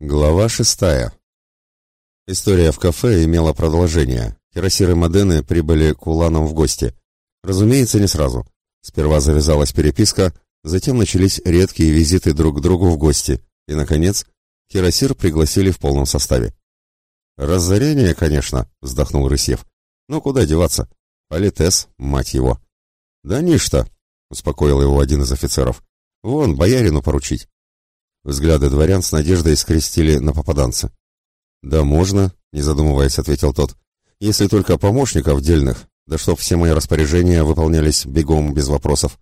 Глава шестая. История в кафе имела продолжение. Кирасир и Модены прибыли к Уланам в гости. Разумеется, не сразу. Сперва завязалась переписка, затем начались редкие визиты друг к другу в гости, и, наконец, Кирасир пригласили в полном составе. «Разорение, конечно», — вздохнул Рысьев. «Ну, куда деваться? Политес, мать его». «Да ничто», — успокоил его один из офицеров. «Вон, боярину поручить». Взгляды дворян с надеждой скрестили на попаданца. «Да можно», — не задумываясь, ответил тот. «Если только помощников дельных, да чтоб все мои распоряжения выполнялись бегом, без вопросов».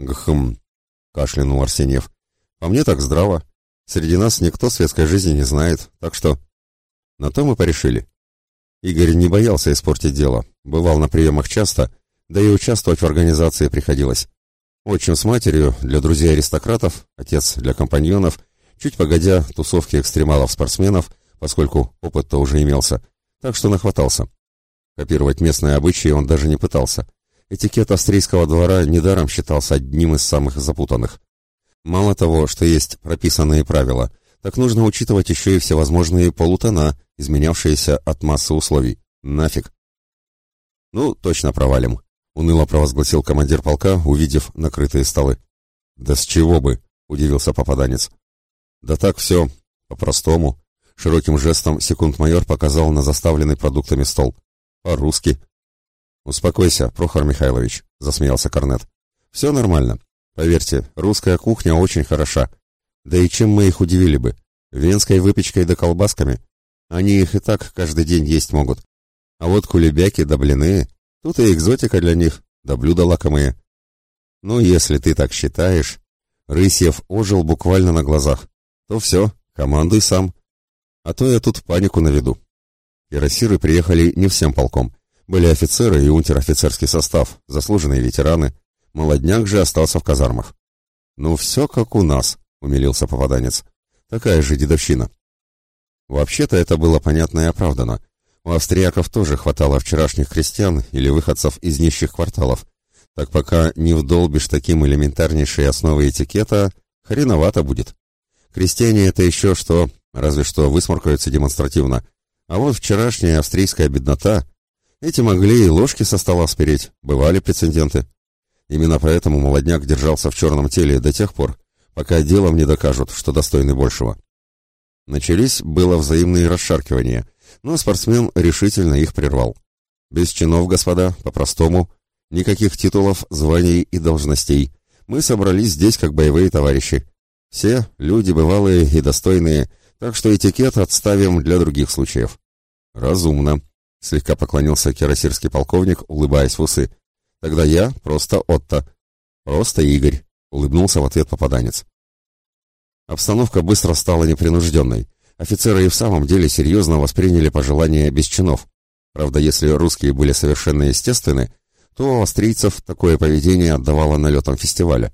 «Гхм», — кашлянул Арсеньев. «По мне так здраво. Среди нас никто светской жизни не знает, так что...» На то мы порешили. Игорь не боялся испортить дело, бывал на приемах часто, да и участвовать в организации приходилось. Отчим с матерью для друзей-аристократов, отец для компаньонов, чуть погодя тусовки экстремалов-спортсменов, поскольку опыт-то уже имелся, так что нахватался. Копировать местные обычаи он даже не пытался. Этикет австрийского двора недаром считался одним из самых запутанных. Мало того, что есть прописанные правила, так нужно учитывать еще и всевозможные полутона, изменявшиеся от массы условий. Нафиг. Ну, точно провалим. — уныло провозгласил командир полка, увидев накрытые столы. «Да с чего бы?» — удивился попаданец. «Да так все, по-простому». Широким жестом секунд-майор показал на заставленный продуктами стол. «По-русски». «Успокойся, Прохор Михайлович», — засмеялся Корнет. «Все нормально. Поверьте, русская кухня очень хороша. Да и чем мы их удивили бы? Венской выпечкой да колбасками. Они их и так каждый день есть могут. А вот кулебяки да блины Тут и экзотика для них, да блюда лакомые. Ну, если ты так считаешь, Рысьев ожил буквально на глазах, то все, командуй сам. А то я тут панику наведу. Кирасиры приехали не всем полком. Были офицеры и унтер-офицерский состав, заслуженные ветераны. Молодняк же остался в казармах. «Ну, все как у нас», — умилился попаданец. «Такая же дедовщина». Вообще-то это было понятно и оправдано. У австрияков тоже хватало вчерашних крестьян или выходцев из нищих кварталов. Так пока не вдолбишь таким элементарнейшие основы этикета, хреновато будет. Крестьяне это еще что, разве что высморкаются демонстративно. А вот вчерашняя австрийская беднота, эти могли и ложки со стола спереть, бывали прецеденты. Именно поэтому молодняк держался в черном теле до тех пор, пока делом не докажут, что достойны большего. Начались было взаимные расшаркивания, но спортсмен решительно их прервал. Без чинов, господа, по-простому, никаких титулов, званий и должностей. Мы собрались здесь как боевые товарищи. Все люди бывалые и достойные, так что этикет отставим для других случаев. Разумно, слегка поклонился кирасирский полковник, улыбаясь в усы. Тогда я просто Отто. Просто Игорь, улыбнулся в ответ попаданец. Обстановка быстро стала непринужденной. Офицеры и в самом деле серьезно восприняли пожелания без чинов. Правда, если русские были совершенно естественны, то у австрийцев такое поведение отдавало налетам фестиваля.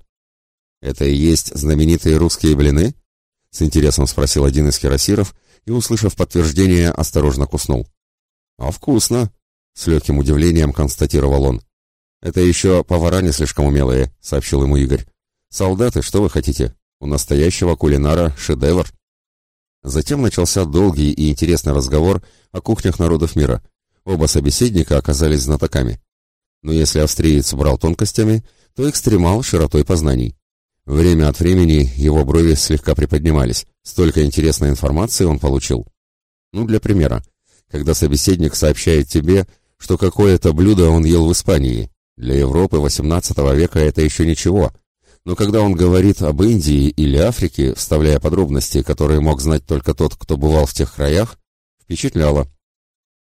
«Это и есть знаменитые русские блины?» — с интересом спросил один из кирасиров и, услышав подтверждение, осторожно куснул. «А вкусно!» — с легким удивлением констатировал он. «Это еще повара не слишком умелые», — сообщил ему Игорь. «Солдаты, что вы хотите? У настоящего кулинара шедевр». Затем начался долгий и интересный разговор о кухнях народов мира. Оба собеседника оказались знатоками. Но если австриец брал тонкостями, то экстремал широтой познаний. Время от времени его брови слегка приподнимались. Столько интересной информации он получил. Ну, для примера, когда собеседник сообщает тебе, что какое-то блюдо он ел в Испании. Для Европы XVIII века это еще ничего, но когда он говорит об Индии или Африке, вставляя подробности, которые мог знать только тот, кто бывал в тех краях, впечатляло.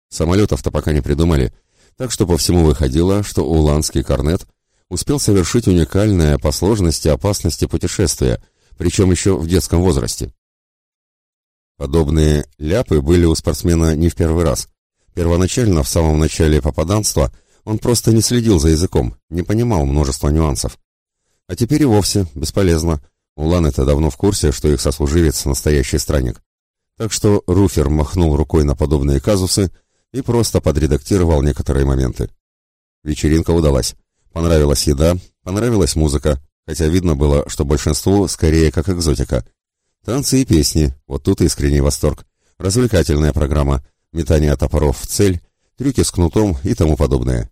Самолетов-то пока не придумали, так что по всему выходило, что уланский корнет успел совершить уникальное по сложности опасности путешествия, причем еще в детском возрасте. Подобные ляпы были у спортсмена не в первый раз. Первоначально, в самом начале попаданства, он просто не следил за языком, не понимал множества нюансов. А теперь и вовсе бесполезно. Уланы-то давно в курсе, что их сослуживец — настоящий странник. Так что Руфер махнул рукой на подобные казусы и просто подредактировал некоторые моменты. Вечеринка удалась. Понравилась еда, понравилась музыка, хотя видно было, что большинству скорее как экзотика. Танцы и песни, вот тут искренний восторг. Развлекательная программа, метание топоров в цель, трюки с кнутом и тому подобное.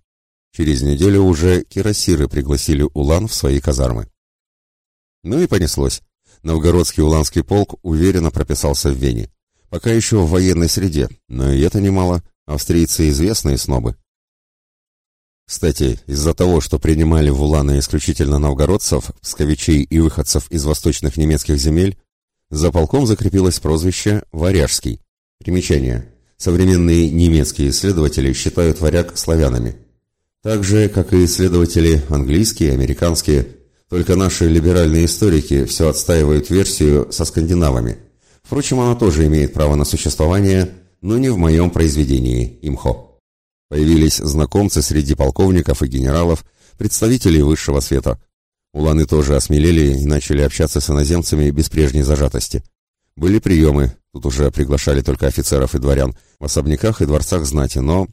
Через неделю уже кирасиры пригласили Улан в свои казармы. Ну и понеслось. Новгородский Уланский полк уверенно прописался в Вене. Пока еще в военной среде, но и это немало. Австрийцы известные снобы. Кстати, из-за того, что принимали в Уланы исключительно новгородцев, псковичей и выходцев из восточных немецких земель, за полком закрепилось прозвище «Варяжский». Примечание. Современные немецкие исследователи считают варяг славянами. Так же, как и исследователи английские, американские, только наши либеральные историки все отстаивают версию со скандинавами. Впрочем, она тоже имеет право на существование, но не в моем произведении «Имхо». Появились знакомцы среди полковников и генералов, представителей высшего света. Уланы тоже осмелели и начали общаться с иноземцами без прежней зажатости. Были приемы, тут уже приглашали только офицеров и дворян, в особняках и дворцах знати, но...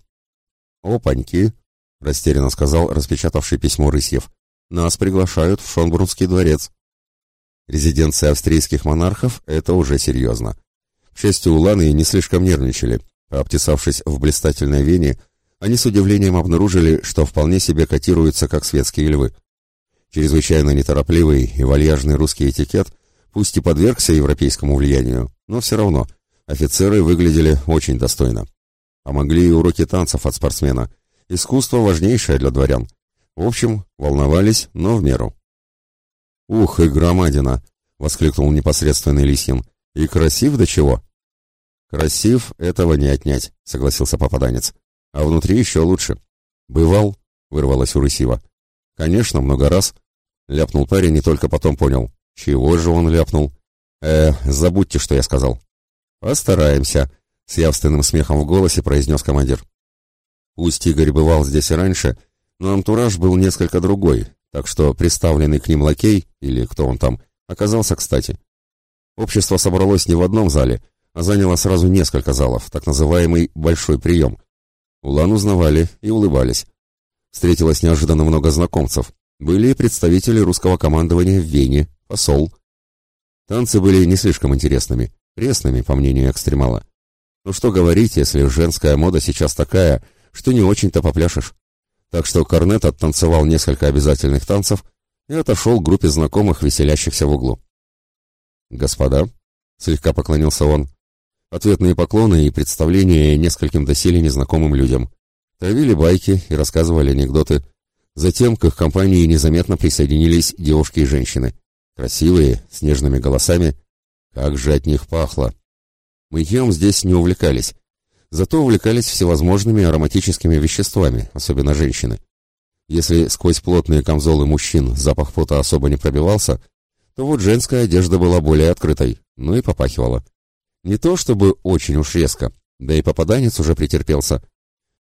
«Опаньки!» — растерянно сказал распечатавший письмо Рысьев. «Нас приглашают в Шонбурнский дворец». Резиденция австрийских монархов — это уже серьезно. К счастью, уланы не слишком нервничали. Обтесавшись в блистательной Вене, они с удивлением обнаружили, что вполне себе котируются как светские львы. Чрезвычайно неторопливый и вальяжный русский этикет пусть и подвергся европейскому влиянию, но все равно офицеры выглядели очень достойно. Помогли и уроки танцев от спортсмена. Искусство важнейшее для дворян. В общем, волновались, но в меру. «Ух, и громадина!» — воскликнул непосредственный Лисьин. «И красив до чего?» «Красив, этого не отнять», — согласился попаданец. «А внутри еще лучше». «Бывал?» — вырвалось у Рысива. «Конечно, много раз». Ляпнул парень и только потом понял. Чего же он ляпнул? «Э, забудьте, что я сказал». «Постараемся», — с явственным смехом в голосе произнес командир. Пусть Игорь бывал здесь и раньше, но антураж был несколько другой, так что приставленный к ним лакей, или кто он там, оказался кстати. Общество собралось не в одном зале, а заняло сразу несколько залов, так называемый «большой прием». Улан узнавали и улыбались. Встретилось неожиданно много знакомцев. Были и представители русского командования в Вене, посол. Танцы были не слишком интересными, пресными, по мнению экстремала. Ну что говорить, если женская мода сейчас такая, что не очень-то попляшешь. Так что Корнет оттанцевал несколько обязательных танцев и отошел к группе знакомых, веселящихся в углу. «Господа», — слегка поклонился он, — ответные поклоны и представления нескольким доселе незнакомым людям. Травили байки и рассказывали анекдоты. Затем к их компании незаметно присоединились девушки и женщины. Красивые, с нежными голосами. Как же от них пахло! Мытьем здесь не увлекались, зато увлекались всевозможными ароматическими веществами, особенно женщины. Если сквозь плотные камзолы мужчин запах пота особо не пробивался, то вот женская одежда была более открытой, ну и попахивала. Не то чтобы очень уж резко, да и попаданец уже претерпелся.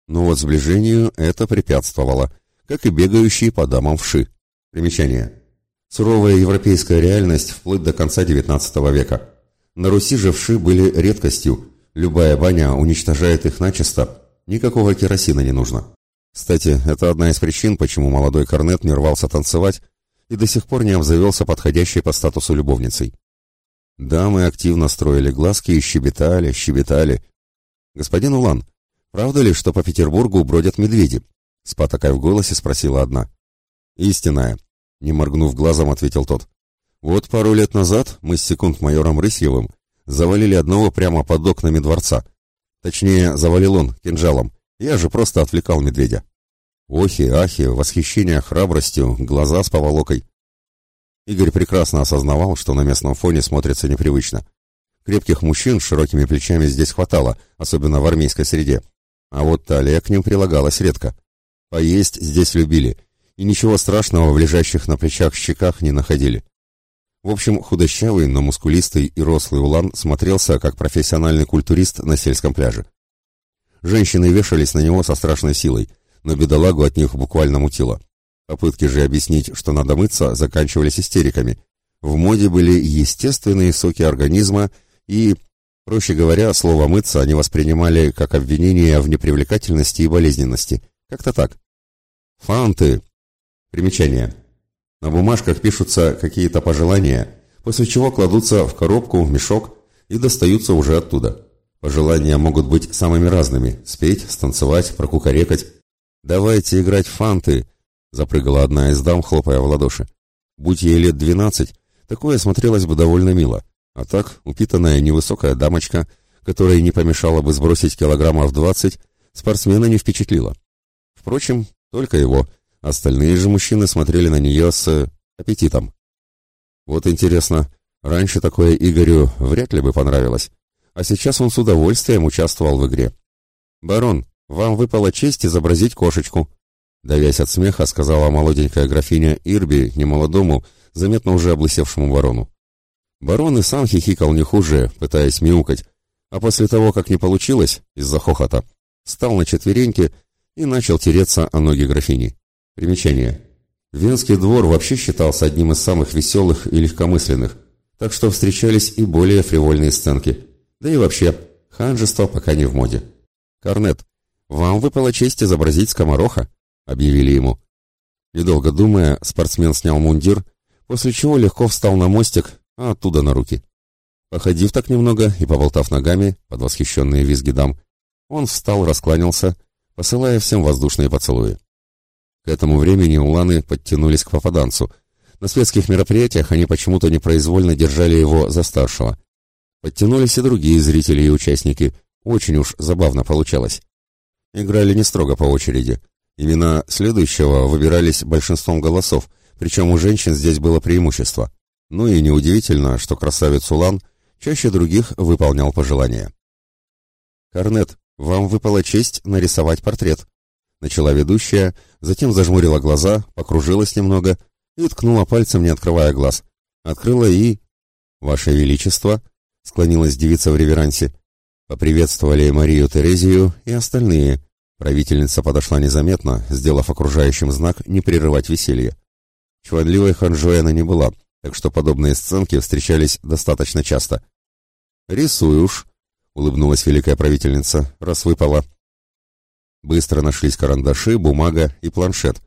Но вот сближению это препятствовало, как и бегающие по дамам вши. Примечание. Суровая европейская реальность вплоть до конца XIX века. На Руси же вши были редкостью, Любая баня уничтожает их начисто, никакого керосина не нужно. Кстати, это одна из причин, почему молодой корнет не рвался танцевать и до сих пор не обзавелся подходящей по статусу любовницей. Дамы активно строили глазки и щебетали, щебетали. «Господин Улан, правда ли, что по Петербургу бродят медведи?» С потакой в голосе спросила одна. «Истинная», — не моргнув глазом, ответил тот. «Вот пару лет назад мы с секунд-майором Рысьевым завалили одного прямо под окнами дворца. Точнее, завалил он кинжалом. Я же просто отвлекал медведя. Охи, ахи, восхищение храбростью, глаза с поволокой. Игорь прекрасно осознавал, что на местном фоне смотрится непривычно. Крепких мужчин с широкими плечами здесь хватало, особенно в армейской среде. А вот талия к ним прилагалась редко. Поесть здесь любили, и ничего страшного в лежащих на плечах щеках не находили. В общем, худощавый, но мускулистый и рослый Улан смотрелся как профессиональный культурист на сельском пляже. Женщины вешались на него со страшной силой, но бедолагу от них буквально мутило. Попытки же объяснить, что надо мыться, заканчивались истериками. В моде были естественные соки организма и, проще говоря, слово «мыться» они воспринимали как обвинение в непривлекательности и болезненности. Как-то так. Фанты. Примечание. На бумажках пишутся какие-то пожелания, после чего кладутся в коробку, в мешок и достаются уже оттуда. Пожелания могут быть самыми разными – спеть, станцевать, прокукарекать. «Давайте играть в фанты!» – запрыгала одна из дам, хлопая в ладоши. Будь ей лет двенадцать, такое смотрелось бы довольно мило. А так, упитанная невысокая дамочка, которой не помешало бы сбросить килограммов двадцать, спортсмена не впечатлила. Впрочем, только его. Остальные же мужчины смотрели на нее с аппетитом. Вот интересно, раньше такое Игорю вряд ли бы понравилось, а сейчас он с удовольствием участвовал в игре. «Барон, вам выпала честь изобразить кошечку», Давясь от смеха, сказала молоденькая графиня Ирби немолодому, заметно уже облысевшему барону. Барон и сам хихикал не хуже, пытаясь мяукать, а после того, как не получилось, из-за хохота, встал на четвереньки и начал тереться о ноги графини. Примечание. Венский двор вообще считался одним из самых веселых и легкомысленных, так что встречались и более фривольные сценки. Да и вообще, ханжество пока не в моде. «Корнет, вам выпала честь изобразить скомороха», — объявили ему. Недолго думая, спортсмен снял мундир, после чего легко встал на мостик, а оттуда на руки. Походив так немного и поболтав ногами под восхищенные визги дам, он встал, раскланялся, посылая всем воздушные поцелуи. К этому времени уланы подтянулись к попаданцу. На светских мероприятиях они почему-то непроизвольно держали его за старшего. Подтянулись и другие зрители и участники. Очень уж забавно получалось. Играли не строго по очереди. Имена следующего выбирались большинством голосов, причем у женщин здесь было преимущество. Ну и неудивительно, что красавец Улан чаще других выполнял пожелания. «Корнет, вам выпала честь нарисовать портрет», — начала ведущая, затем зажмурила глаза, покружилась немного и ткнула пальцем, не открывая глаз. Открыла и... «Ваше Величество», — склонилась девица в реверансе, — поприветствовали Марию Терезию и остальные — Правительница подошла незаметно, сделав окружающим знак не прерывать веселье. Чванливой ханжой не была, так что подобные сценки встречались достаточно часто. «Рисуй уж», — улыбнулась великая правительница, — раз выпала. Быстро нашлись карандаши, бумага и планшет,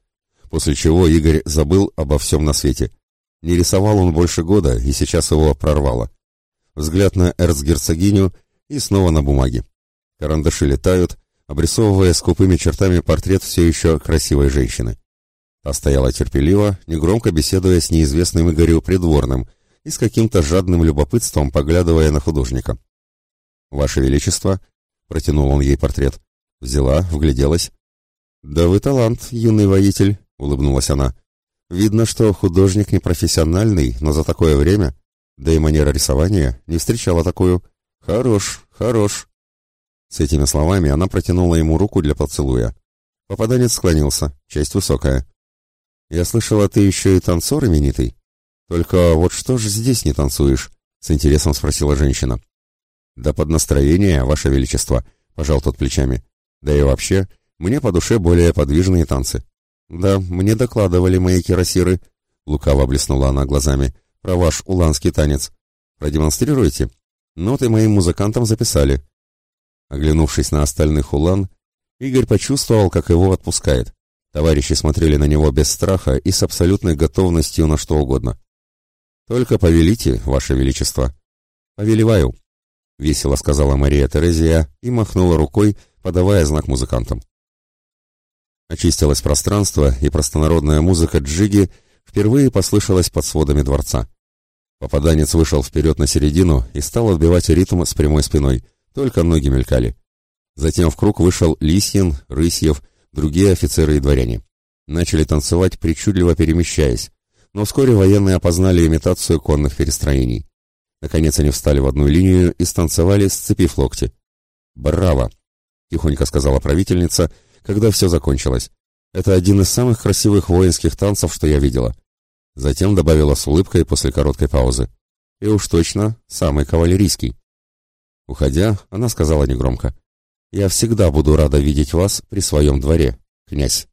после чего Игорь забыл обо всем на свете. Не рисовал он больше года, и сейчас его прорвало. Взгляд на эрцгерцогиню и снова на бумаге. Карандаши летают, обрисовывая скупыми чертами портрет все еще красивой женщины. Та стояла терпеливо, негромко беседуя с неизвестным Игорю придворным и с каким-то жадным любопытством поглядывая на художника. «Ваше Величество», — протянул он ей портрет, взяла, вгляделась. «Да вы талант, юный воитель», — улыбнулась она. «Видно, что художник непрофессиональный, но за такое время, да и манера рисования, не встречала такую. Хорош, хорош». С этими словами она протянула ему руку для поцелуя. Попаданец склонился, честь высокая. «Я слышала, ты еще и танцор именитый. Только вот что ж здесь не танцуешь?» — с интересом спросила женщина. «Да под настроение, Ваше Величество», — пожал тот плечами. «Да и вообще, мне по душе более подвижные танцы». «Да, мне докладывали мои кирасиры», — лукаво блеснула она глазами, — «про ваш уланский танец. Продемонстрируйте?» «Ноты моим музыкантам записали». Оглянувшись на остальных улан, Игорь почувствовал, как его отпускает. Товарищи смотрели на него без страха и с абсолютной готовностью на что угодно. «Только повелите, Ваше Величество». «Повелеваю», — весело сказала Мария Терезия и махнула рукой, подавая знак музыкантам. Очистилось пространство, и простонародная музыка джиги впервые послышалась под сводами дворца. Попаданец вышел вперед на середину и стал отбивать ритм с прямой спиной — только ноги мелькали. Затем в круг вышел Лисьин, Рысьев, другие офицеры и дворяне. Начали танцевать, причудливо перемещаясь, но вскоре военные опознали имитацию конных перестроений. Наконец они встали в одну линию и станцевали, сцепив локти. «Браво!» — тихонько сказала правительница, когда все закончилось. «Это один из самых красивых воинских танцев, что я видела». Затем добавила с улыбкой после короткой паузы. «И уж точно, самый кавалерийский». Уходя, она сказала негромко. «Я всегда буду рада видеть вас при своем дворе, князь».